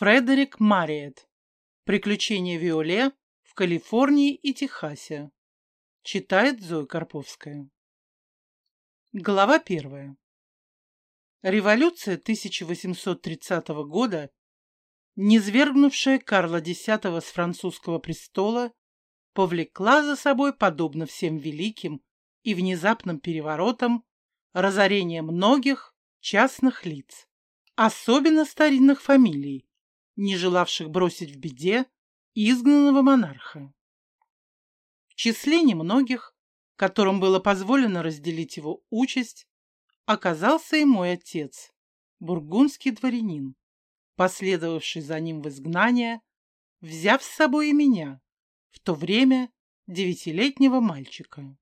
Фредерик Мариет. Приключения Виоле в Калифорнии и Техасе. Читает Зоя Карповская. Глава первая. Революция 1830 года, низвергнувшая Карла X с французского престола, повлекла за собой, подобно всем великим и внезапным переворотам, разорение многих частных лиц, особенно старинных фамилий, не желавших бросить в беде изгнанного монарха. В числе немногих, которым было позволено разделить его участь, оказался и мой отец, бургундский дворянин, последовавший за ним в изгнание, взяв с собой и меня, в то время девятилетнего мальчика.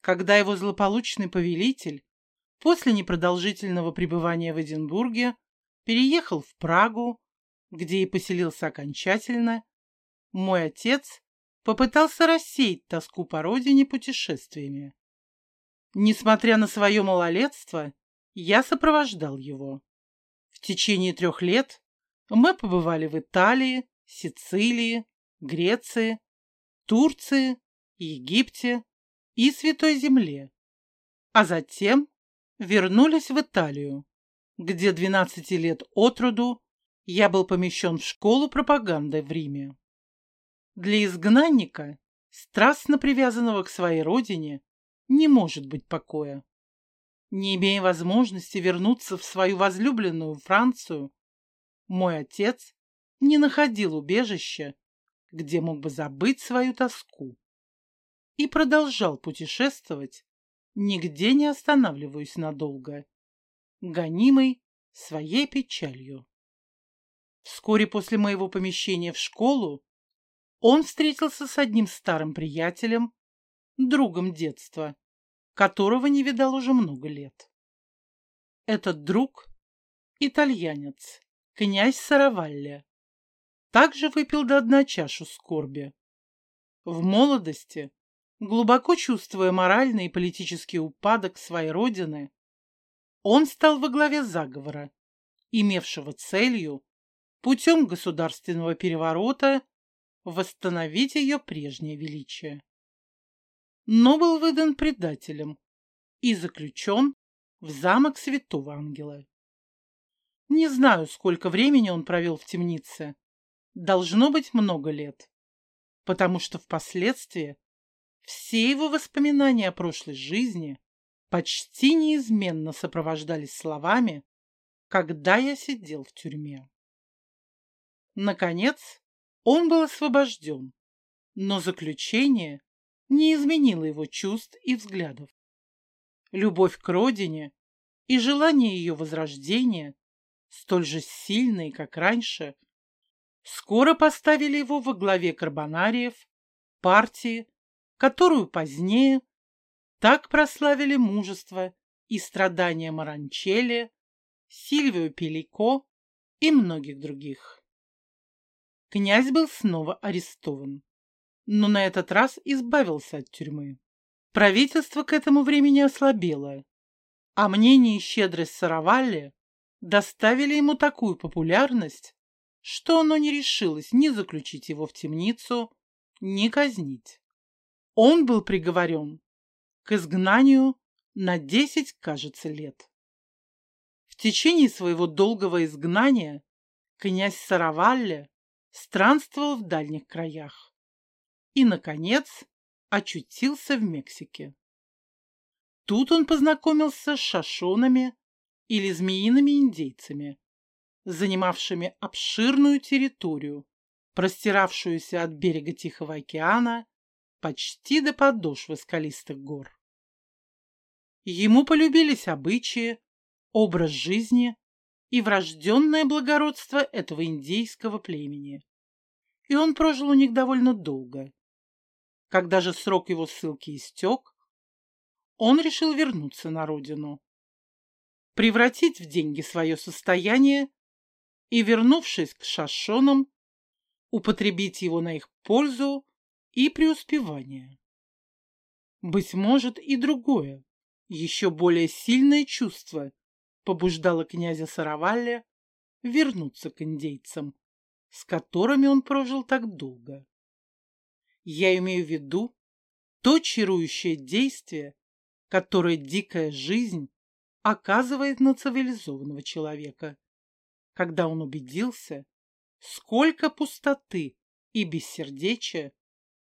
Когда его злополучный повелитель после непродолжительного пребывания в Эдинбурге переехал в Прагу, где и поселился окончательно, мой отец попытался рассеять тоску по родине путешествиями. Несмотря на свое малолетство, я сопровождал его. В течение трех лет мы побывали в Италии, Сицилии, Греции, Турции, Египте и Святой Земле, а затем вернулись в Италию, где 12 лет от роду я был помещен в школу пропаганды в Риме. Для изгнанника, страстно привязанного к своей родине, не может быть покоя. Не имея возможности вернуться в свою возлюбленную Францию, мой отец не находил убежища, где мог бы забыть свою тоску, и продолжал путешествовать, нигде не останавливаясь надолго гонимый своей печалью. Вскоре после моего помещения в школу он встретился с одним старым приятелем, другом детства, которого не видал уже много лет. Этот друг — итальянец, князь Саравалли, также выпил до дна чашу скорби. В молодости, глубоко чувствуя моральный и политический упадок своей родины, он стал во главе заговора, имевшего целью путем государственного переворота восстановить ее прежнее величие. Но был выдан предателем и заключен в замок Святого Ангела. Не знаю, сколько времени он провел в темнице. Должно быть много лет, потому что впоследствии все его воспоминания о прошлой жизни почти неизменно сопровождались словами «когда я сидел в тюрьме». Наконец, он был освобожден, но заключение не изменило его чувств и взглядов. Любовь к родине и желание ее возрождения, столь же сильные, как раньше, скоро поставили его во главе карбонариев, партии, которую позднее так прославили мужество и страдания Маранчелли, Сильвио Пелико и многих других. Князь был снова арестован, но на этот раз избавился от тюрьмы. Правительство к этому времени ослабело, а мнение и щедрость Саравалли доставили ему такую популярность, что оно не решилось ни заключить его в темницу, ни казнить. Он был приговорен к изгнанию на десять, кажется, лет. В течение своего долгого изгнания князь Саравалле странствовал в дальних краях и, наконец, очутился в Мексике. Тут он познакомился с шашонами или змеиными индейцами, занимавшими обширную территорию, простиравшуюся от берега Тихого океана почти до подошвы скалистых гор. Ему полюбились обычаи, образ жизни и врожденное благородство этого индейского племени. И он прожил у них довольно долго. Когда же срок его ссылки истек, он решил вернуться на родину, превратить в деньги свое состояние и, вернувшись к шашонам, употребить его на их пользу и преуспевание. Быть может, и другое, еще более сильное чувство побуждало князя Саравалля вернуться к индейцам, с которыми он прожил так долго. Я имею в виду то чарующее действие, которое дикая жизнь оказывает на цивилизованного человека, когда он убедился, сколько пустоты и бессердечия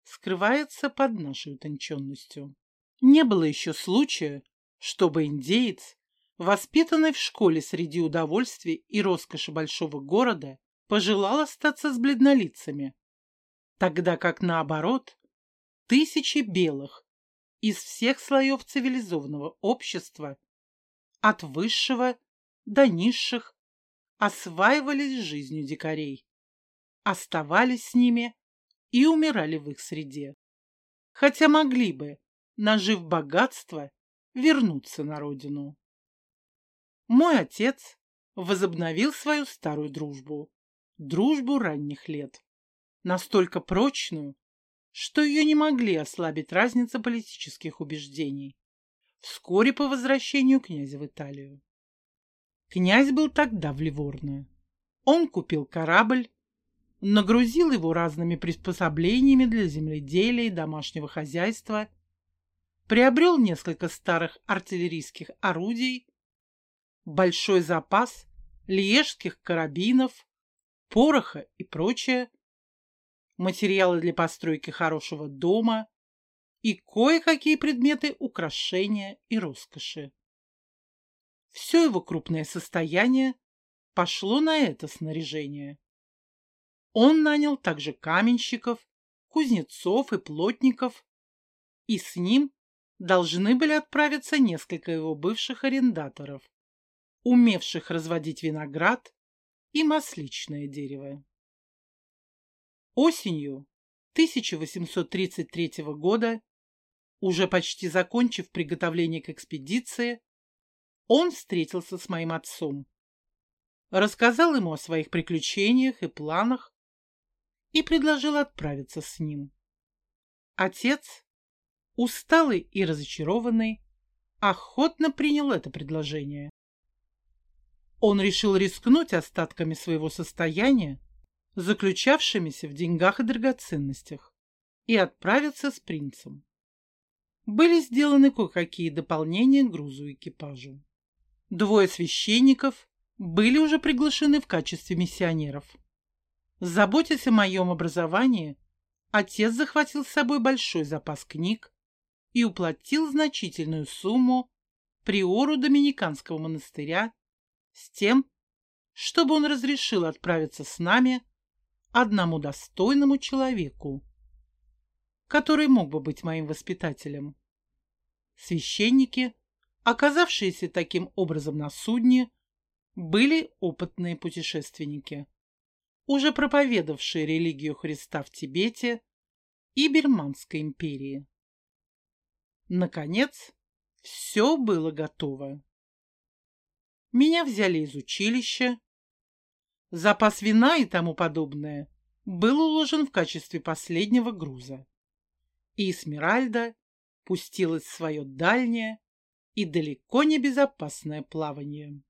скрывается под нашей утонченностью. Не было еще случая, чтобы индеец, воспитанный в школе среди удовольствий и роскоши большого города, пожелал остаться с бледнолицами, тогда как наоборот, тысячи белых из всех слоев цивилизованного общества, от высшего до низших, осваивались жизнью дикарей, оставались с ними и умирали в их среде. Хотя могли бы, нажив богатство, вернуться на родину. Мой отец возобновил свою старую дружбу, дружбу ранних лет, настолько прочную, что ее не могли ослабить разница политических убеждений, вскоре по возвращению князя в Италию. Князь был тогда в Ливорно. Он купил корабль нагрузил его разными приспособлениями для земледелия и домашнего хозяйства, приобрел несколько старых артиллерийских орудий, большой запас лиежских карабинов, пороха и прочее, материалы для постройки хорошего дома и кое-какие предметы украшения и роскоши. Все его крупное состояние пошло на это снаряжение. Он нанял также каменщиков, кузнецов и плотников, и с ним должны были отправиться несколько его бывших арендаторов, умевших разводить виноград и масличное дерево. Осенью 1833 года, уже почти закончив приготовление к экспедиции, он встретился с моим отцом, рассказал ему о своих приключениях и планах, и предложил отправиться с ним. Отец, усталый и разочарованный, охотно принял это предложение. Он решил рискнуть остатками своего состояния, заключавшимися в деньгах и драгоценностях, и отправиться с принцем. Были сделаны кое-какие дополнения к грузу экипажу. Двое священников были уже приглашены в качестве миссионеров. Заботясь о моем образовании, отец захватил с собой большой запас книг и уплатил значительную сумму приору Доминиканского монастыря с тем, чтобы он разрешил отправиться с нами одному достойному человеку, который мог бы быть моим воспитателем. Священники, оказавшиеся таким образом на судне, были опытные путешественники уже проповедовавшие религию Христа в Тибете и Бирманской империи. Наконец, все было готово. Меня взяли из училища. Запас вина и тому подобное был уложен в качестве последнего груза. И Эсмеральда пустилась в свое дальнее и далеко не безопасное плавание.